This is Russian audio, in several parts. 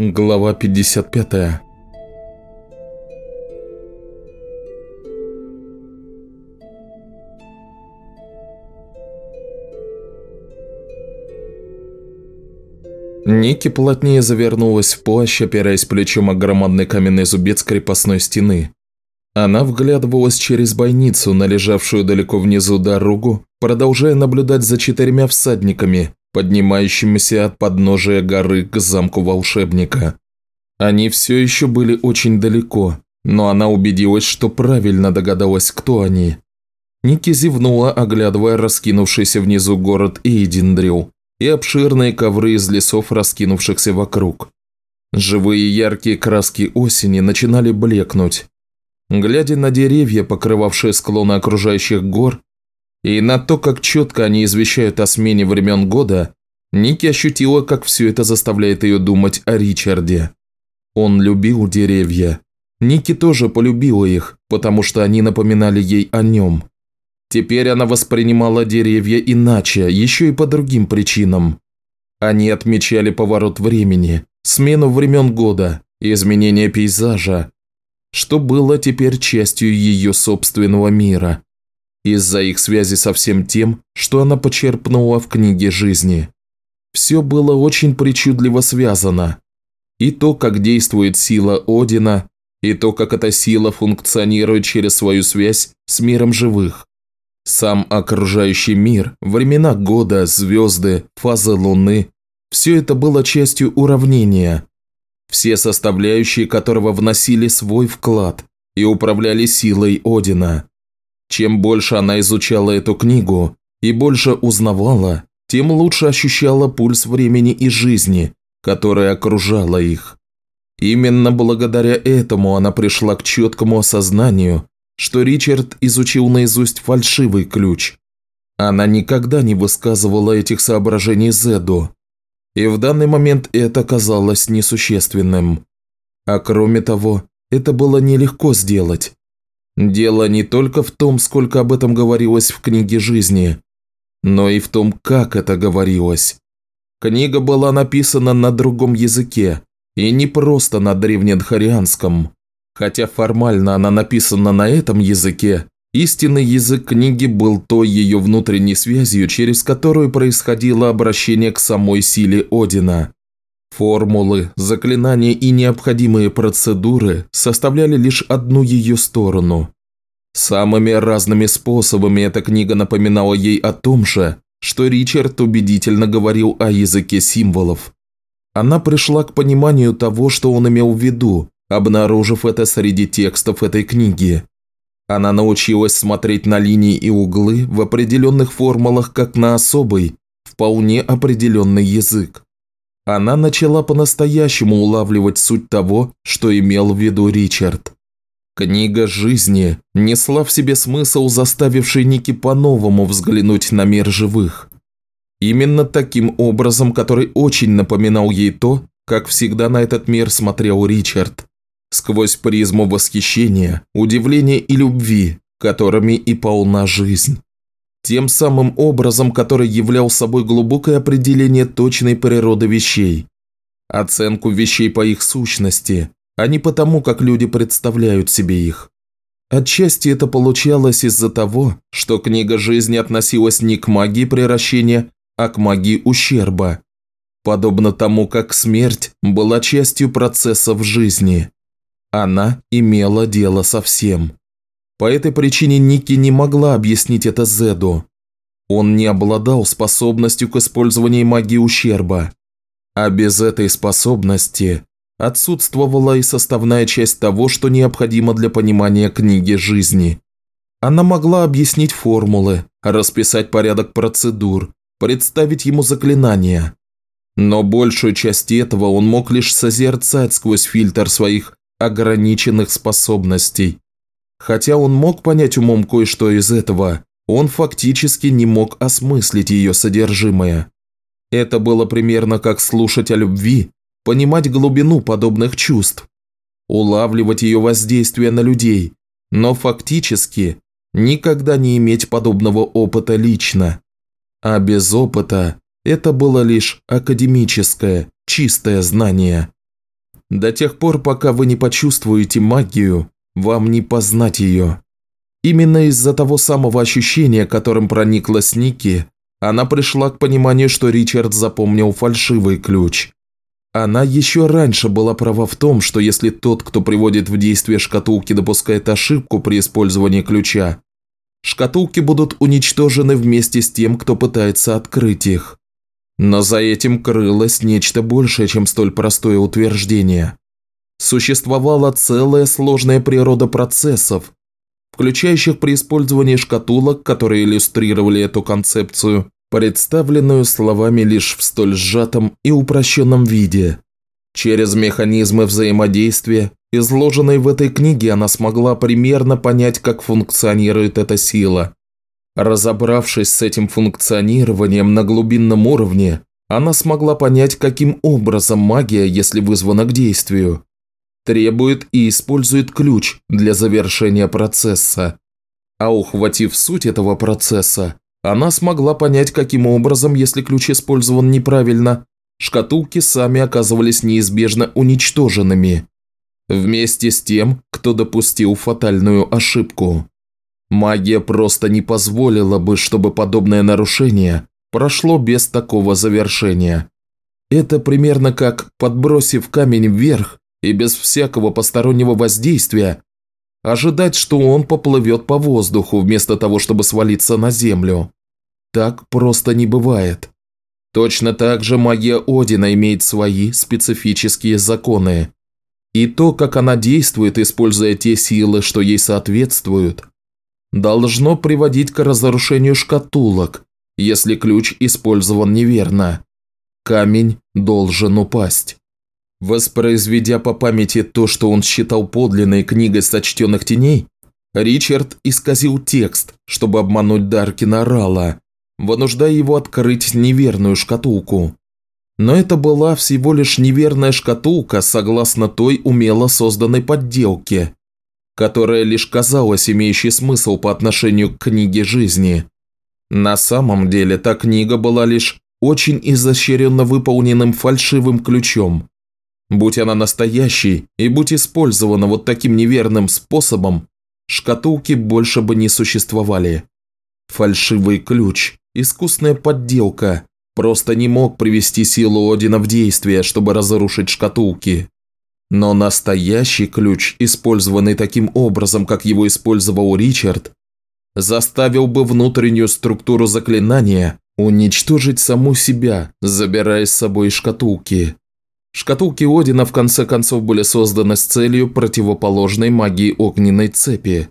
Глава 55 Ники плотнее завернулась в плащ, опираясь плечом о громадный каменный зубец крепостной стены. Она вглядывалась через бойницу, належавшую далеко внизу дорогу, продолжая наблюдать за четырьмя всадниками, поднимающимися от подножия горы к замку волшебника. Они все еще были очень далеко, но она убедилась, что правильно догадалась, кто они. Ники зевнула, оглядывая раскинувшийся внизу город Эйдиндрил и обширные ковры из лесов, раскинувшихся вокруг. Живые яркие краски осени начинали блекнуть. Глядя на деревья, покрывавшие склоны окружающих гор, и на то, как четко они извещают о смене времен года, Ники ощутила, как все это заставляет ее думать о Ричарде. Он любил деревья. Ники тоже полюбила их, потому что они напоминали ей о нем. Теперь она воспринимала деревья иначе, еще и по другим причинам. Они отмечали поворот времени, смену времен года, изменение пейзажа, что было теперь частью ее собственного мира из-за их связи со всем тем, что она почерпнула в книге жизни. Все было очень причудливо связано. И то, как действует сила Одина, и то, как эта сила функционирует через свою связь с миром живых. Сам окружающий мир, времена года, звезды, фазы Луны – все это было частью уравнения, все составляющие которого вносили свой вклад и управляли силой Одина. Чем больше она изучала эту книгу и больше узнавала, тем лучше ощущала пульс времени и жизни, которая окружала их. Именно благодаря этому она пришла к четкому осознанию, что Ричард изучил наизусть фальшивый ключ. Она никогда не высказывала этих соображений Зеду, и в данный момент это казалось несущественным. А кроме того, это было нелегко сделать. Дело не только в том, сколько об этом говорилось в книге жизни, но и в том, как это говорилось. Книга была написана на другом языке, и не просто на древнедхарианском. Хотя формально она написана на этом языке, истинный язык книги был той ее внутренней связью, через которую происходило обращение к самой силе Одина. Формулы, заклинания и необходимые процедуры составляли лишь одну ее сторону. Самыми разными способами эта книга напоминала ей о том же, что Ричард убедительно говорил о языке символов. Она пришла к пониманию того, что он имел в виду, обнаружив это среди текстов этой книги. Она научилась смотреть на линии и углы в определенных формулах как на особый, вполне определенный язык она начала по-настоящему улавливать суть того, что имел в виду Ричард. Книга жизни несла в себе смысл, заставивший Ники по-новому взглянуть на мир живых. Именно таким образом, который очень напоминал ей то, как всегда на этот мир смотрел Ричард. Сквозь призму восхищения, удивления и любви, которыми и полна жизнь тем самым образом, который являл собой глубокое определение точной природы вещей, оценку вещей по их сущности, а не потому, как люди представляют себе их. Отчасти это получалось из-за того, что книга жизни относилась не к магии превращения, а к магии ущерба, подобно тому, как смерть была частью процесса в жизни. Она имела дело со всем. По этой причине Ники не могла объяснить это Зеду. Он не обладал способностью к использованию магии ущерба. А без этой способности отсутствовала и составная часть того, что необходимо для понимания книги жизни. Она могла объяснить формулы, расписать порядок процедур, представить ему заклинания. Но большую часть этого он мог лишь созерцать сквозь фильтр своих ограниченных способностей. Хотя он мог понять умом кое-что из этого, он фактически не мог осмыслить ее содержимое. Это было примерно как слушать о любви, понимать глубину подобных чувств, улавливать ее воздействие на людей, но фактически никогда не иметь подобного опыта лично. А без опыта это было лишь академическое, чистое знание. До тех пор, пока вы не почувствуете магию, вам не познать ее. Именно из-за того самого ощущения, которым прониклась Ники, она пришла к пониманию, что Ричард запомнил фальшивый ключ. Она еще раньше была права в том, что если тот, кто приводит в действие шкатулки, допускает ошибку при использовании ключа, шкатулки будут уничтожены вместе с тем, кто пытается открыть их. Но за этим крылось нечто большее, чем столь простое утверждение. Существовала целая сложная природа процессов, включающих при использовании шкатулок, которые иллюстрировали эту концепцию, представленную словами лишь в столь сжатом и упрощенном виде. Через механизмы взаимодействия, изложенные в этой книге, она смогла примерно понять, как функционирует эта сила. Разобравшись с этим функционированием на глубинном уровне, она смогла понять, каким образом магия, если вызвана к действию, требует и использует ключ для завершения процесса. А ухватив суть этого процесса, она смогла понять, каким образом, если ключ использован неправильно, шкатулки сами оказывались неизбежно уничтоженными. Вместе с тем, кто допустил фатальную ошибку. Магия просто не позволила бы, чтобы подобное нарушение прошло без такого завершения. Это примерно как, подбросив камень вверх, и без всякого постороннего воздействия ожидать, что он поплывет по воздуху вместо того, чтобы свалиться на землю. Так просто не бывает. Точно так же магия Одина имеет свои специфические законы. И то, как она действует, используя те силы, что ей соответствуют, должно приводить к разрушению шкатулок, если ключ использован неверно. Камень должен упасть. Воспроизведя по памяти то, что он считал подлинной книгой сочтенных теней, Ричард исказил текст, чтобы обмануть Даркина Рала, вынуждая его открыть неверную шкатулку. Но это была всего лишь неверная шкатулка согласно той умело созданной подделке, которая лишь казалась имеющей смысл по отношению к книге жизни. На самом деле та книга была лишь очень изощренно выполненным фальшивым ключом, Будь она настоящей и будь использована вот таким неверным способом, шкатулки больше бы не существовали. Фальшивый ключ, искусная подделка, просто не мог привести силу Одина в действие, чтобы разрушить шкатулки. Но настоящий ключ, использованный таким образом, как его использовал Ричард, заставил бы внутреннюю структуру заклинания уничтожить саму себя, забирая с собой шкатулки. Шкатулки Одина в конце концов были созданы с целью противоположной магии огненной цепи.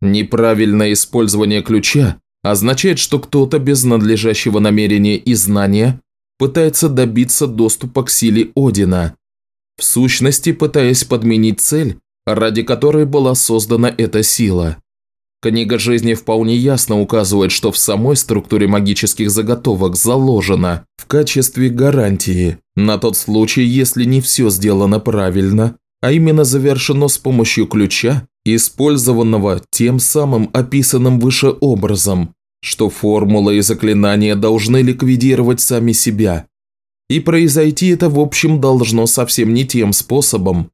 Неправильное использование ключа означает, что кто-то без надлежащего намерения и знания пытается добиться доступа к силе Одина, в сущности пытаясь подменить цель, ради которой была создана эта сила. Книга жизни вполне ясно указывает, что в самой структуре магических заготовок заложено в качестве гарантии на тот случай, если не все сделано правильно, а именно завершено с помощью ключа, использованного тем самым описанным выше образом, что формула и заклинания должны ликвидировать сами себя. И произойти это в общем должно совсем не тем способом,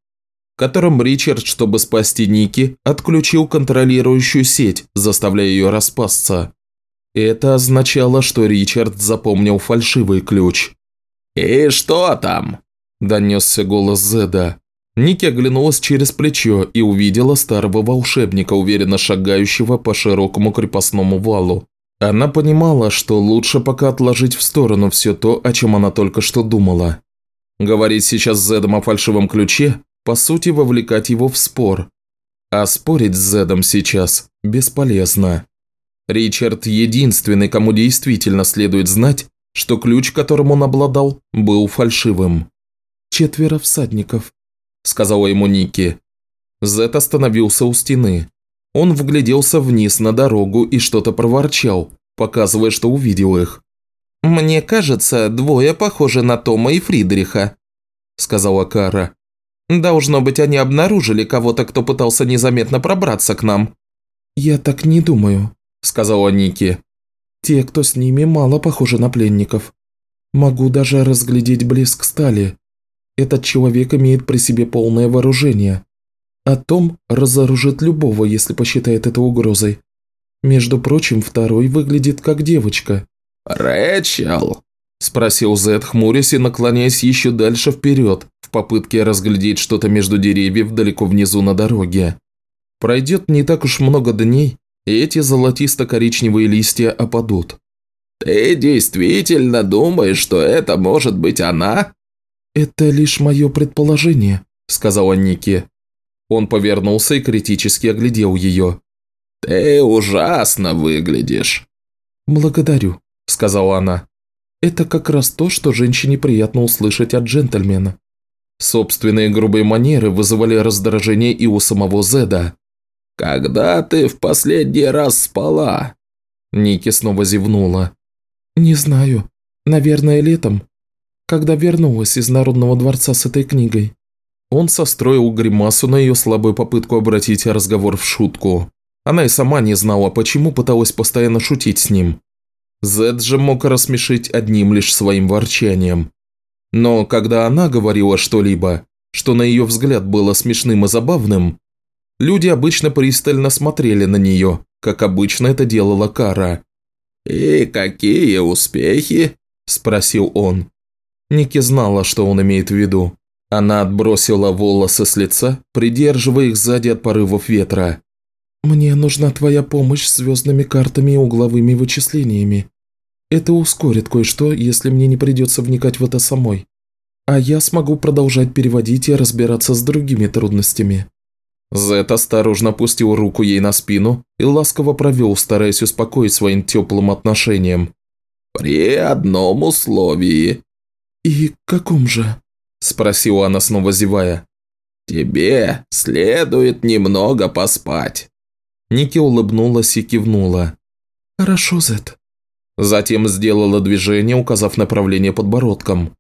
которым Ричард, чтобы спасти Ники, отключил контролирующую сеть, заставляя ее распасться. Это означало, что Ричард запомнил фальшивый ключ. «И что там?» – донесся голос Зеда. Ники оглянулась через плечо и увидела старого волшебника, уверенно шагающего по широкому крепостному валу. Она понимала, что лучше пока отложить в сторону все то, о чем она только что думала. Говорить сейчас с Зедом о фальшивом ключе по сути, вовлекать его в спор. А спорить с Зедом сейчас бесполезно. Ричард единственный, кому действительно следует знать, что ключ, которым он обладал, был фальшивым. «Четверо всадников», – сказала ему Ники. Зед остановился у стены. Он вгляделся вниз на дорогу и что-то проворчал, показывая, что увидел их. «Мне кажется, двое похожи на Тома и Фридриха», – сказала Кара. Должно быть, они обнаружили кого-то, кто пытался незаметно пробраться к нам». «Я так не думаю», – сказала Ники. «Те, кто с ними, мало похожи на пленников. Могу даже разглядеть блеск стали. Этот человек имеет при себе полное вооружение. А Том разоружит любого, если посчитает это угрозой. Между прочим, второй выглядит как девочка». «Рэчел?» – спросил Зед, хмурясь и наклоняясь еще дальше вперед, в попытке разглядеть что-то между деревьев далеко внизу на дороге. Пройдет не так уж много дней, и эти золотисто-коричневые листья опадут. «Ты действительно думаешь, что это может быть она?» «Это лишь мое предположение», – сказала Ники. Он повернулся и критически оглядел ее. «Ты ужасно выглядишь». «Благодарю», – сказала она. «Это как раз то, что женщине приятно услышать от джентльмена». Собственные грубые манеры вызывали раздражение и у самого Зеда. «Когда ты в последний раз спала?» Ники снова зевнула. «Не знаю. Наверное, летом, когда вернулась из Народного дворца с этой книгой». Он состроил гримасу на ее слабую попытку обратить разговор в шутку. Она и сама не знала, почему пыталась постоянно шутить с ним. Зед же мог рассмешить одним лишь своим ворчанием. Но когда она говорила что-либо, что на ее взгляд было смешным и забавным, люди обычно пристально смотрели на нее, как обычно это делала Кара. «И какие успехи?» – спросил он. Ники знала, что он имеет в виду. Она отбросила волосы с лица, придерживая их сзади от порывов ветра. «Мне нужна твоя помощь с звездными картами и угловыми вычислениями. Это ускорит кое-что, если мне не придется вникать в это самой. А я смогу продолжать переводить и разбираться с другими трудностями». Зет осторожно опустил руку ей на спину и ласково провел, стараясь успокоить своим теплым отношением. «При одном условии». «И каком же?» – спросила она снова зевая. «Тебе следует немного поспать». Ники улыбнулась и кивнула. «Хорошо, Зет». Затем сделала движение, указав направление подбородком.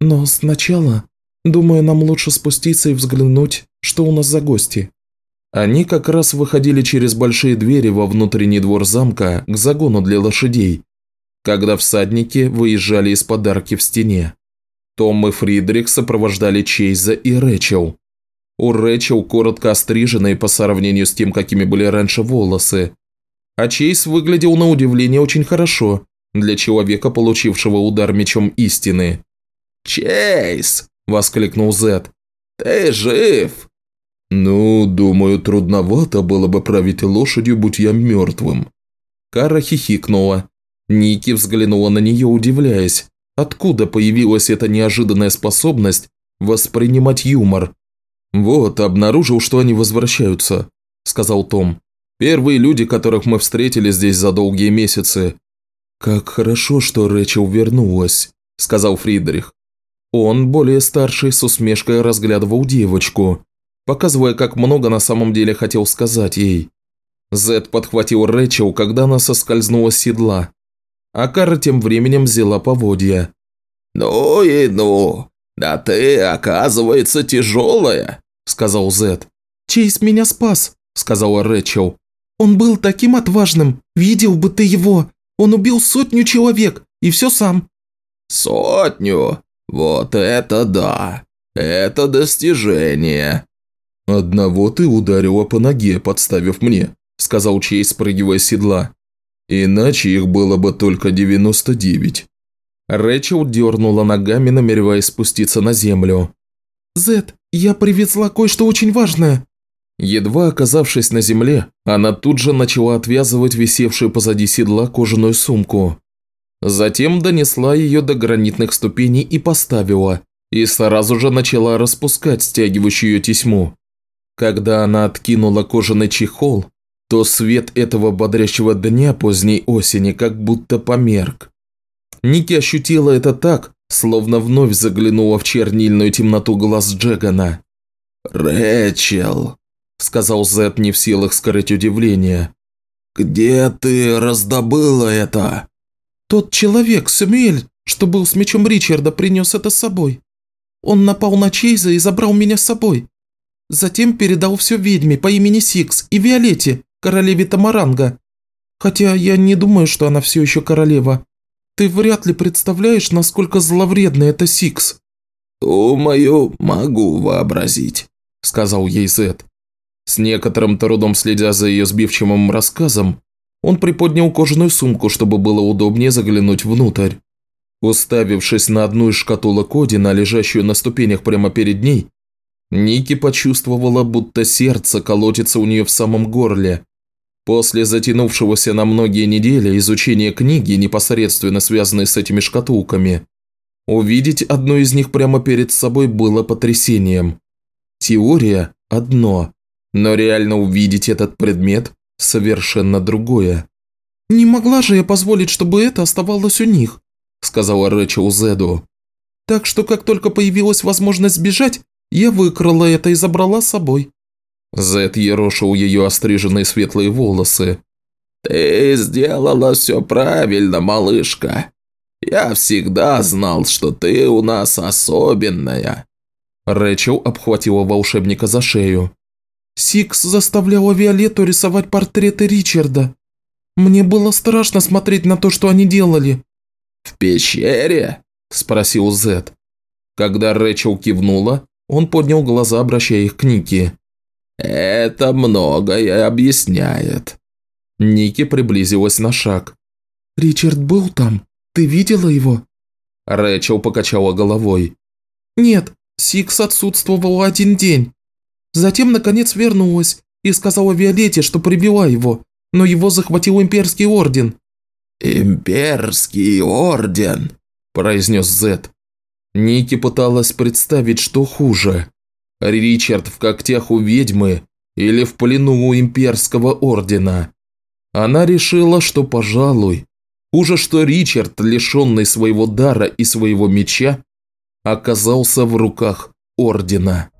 «Но сначала, думаю, нам лучше спуститься и взглянуть, что у нас за гости». Они как раз выходили через большие двери во внутренний двор замка к загону для лошадей, когда всадники выезжали из подарки в стене. Том и Фридрих сопровождали Чейза и Рэчел. У Рэчел коротко остриженные по сравнению с тем, какими были раньше волосы. А Чейз выглядел на удивление очень хорошо для человека, получившего удар мечом истины. «Чейз!» – воскликнул Зет. «Ты жив?» «Ну, думаю, трудновато было бы править лошадью, будь я мертвым». Кара хихикнула. Ники взглянула на нее, удивляясь. Откуда появилась эта неожиданная способность воспринимать юмор? «Вот, обнаружил, что они возвращаются», – сказал Том. «Первые люди, которых мы встретили здесь за долгие месяцы». «Как хорошо, что Рэчел вернулась», – сказал Фридрих. Он, более старший, с усмешкой разглядывал девочку, показывая, как много на самом деле хотел сказать ей. Зед подхватил Рэчел, когда она соскользнула с седла а Кара тем временем взяла поводья. «Ну и ну! Да ты, оказывается, тяжелая!» – сказал Зет. «Чейз меня спас», – сказала Рэчел. «Он был таким отважным, видел бы ты его! Он убил сотню человек, и все сам». «Сотню? Вот это да! Это достижение!» «Одного ты ударила по ноге, подставив мне», – сказал Чейз, спрыгивая с седла. Иначе их было бы только 99. Рэчел дернула ногами, намереваясь спуститься на землю. «Зет, я привезла кое-что очень важное». Едва оказавшись на земле, она тут же начала отвязывать висевшую позади седла кожаную сумку. Затем донесла ее до гранитных ступеней и поставила, и сразу же начала распускать стягивающую ее тесьму. Когда она откинула кожаный чехол, то свет этого бодрящего дня поздней осени как будто померк. Ники ощутила это так, словно вновь заглянула в чернильную темноту глаз Джегана. «Рэчел», – сказал Зет не в силах скрыть удивление. «Где ты раздобыла это?» «Тот человек, Сэмюэль, что был с мечом Ричарда, принес это с собой. Он напал на Чейза и забрал меня с собой. Затем передал все ведьме по имени Сикс и Виолетте, королеве Тамаранга. Хотя я не думаю, что она все еще королева. Ты вряд ли представляешь, насколько зловредна эта Сикс». «Думаю, могу вообразить», – сказал ей Зедд. С некоторым трудом следя за ее сбивчивым рассказом, он приподнял кожаную сумку, чтобы было удобнее заглянуть внутрь. Уставившись на одну из шкатулок Одена, лежащую на ступенях прямо перед ней, Ники почувствовала, будто сердце колотится у нее в самом горле. После затянувшегося на многие недели изучения книги, непосредственно связанной с этими шкатулками, увидеть одну из них прямо перед собой было потрясением. Теория – одно, но реально увидеть этот предмет – совершенно другое. «Не могла же я позволить, чтобы это оставалось у них», – сказала Рэчел Зеду. «Так что, как только появилась возможность сбежать, я выкрала это и забрала с собой». Зед ерошил ее остриженные светлые волосы. «Ты сделала все правильно, малышка. Я всегда знал, что ты у нас особенная». Рэчел обхватила волшебника за шею. «Сикс заставляла Виолетту рисовать портреты Ричарда. Мне было страшно смотреть на то, что они делали». «В пещере?» – спросил Зед. Когда Рэчел кивнула, он поднял глаза, обращая их к Нике. «Это многое объясняет». Ники приблизилась на шаг. «Ричард был там? Ты видела его?» Рэчел покачала головой. «Нет, Сикс отсутствовала один день. Затем, наконец, вернулась и сказала Виолетте, что привела его, но его захватил Имперский Орден». «Имперский Орден», – произнес Зет. Ники пыталась представить, что хуже. Ричард в когтях у ведьмы или в плену у имперского ордена. Она решила, что, пожалуй, хуже, что Ричард, лишенный своего дара и своего меча, оказался в руках ордена.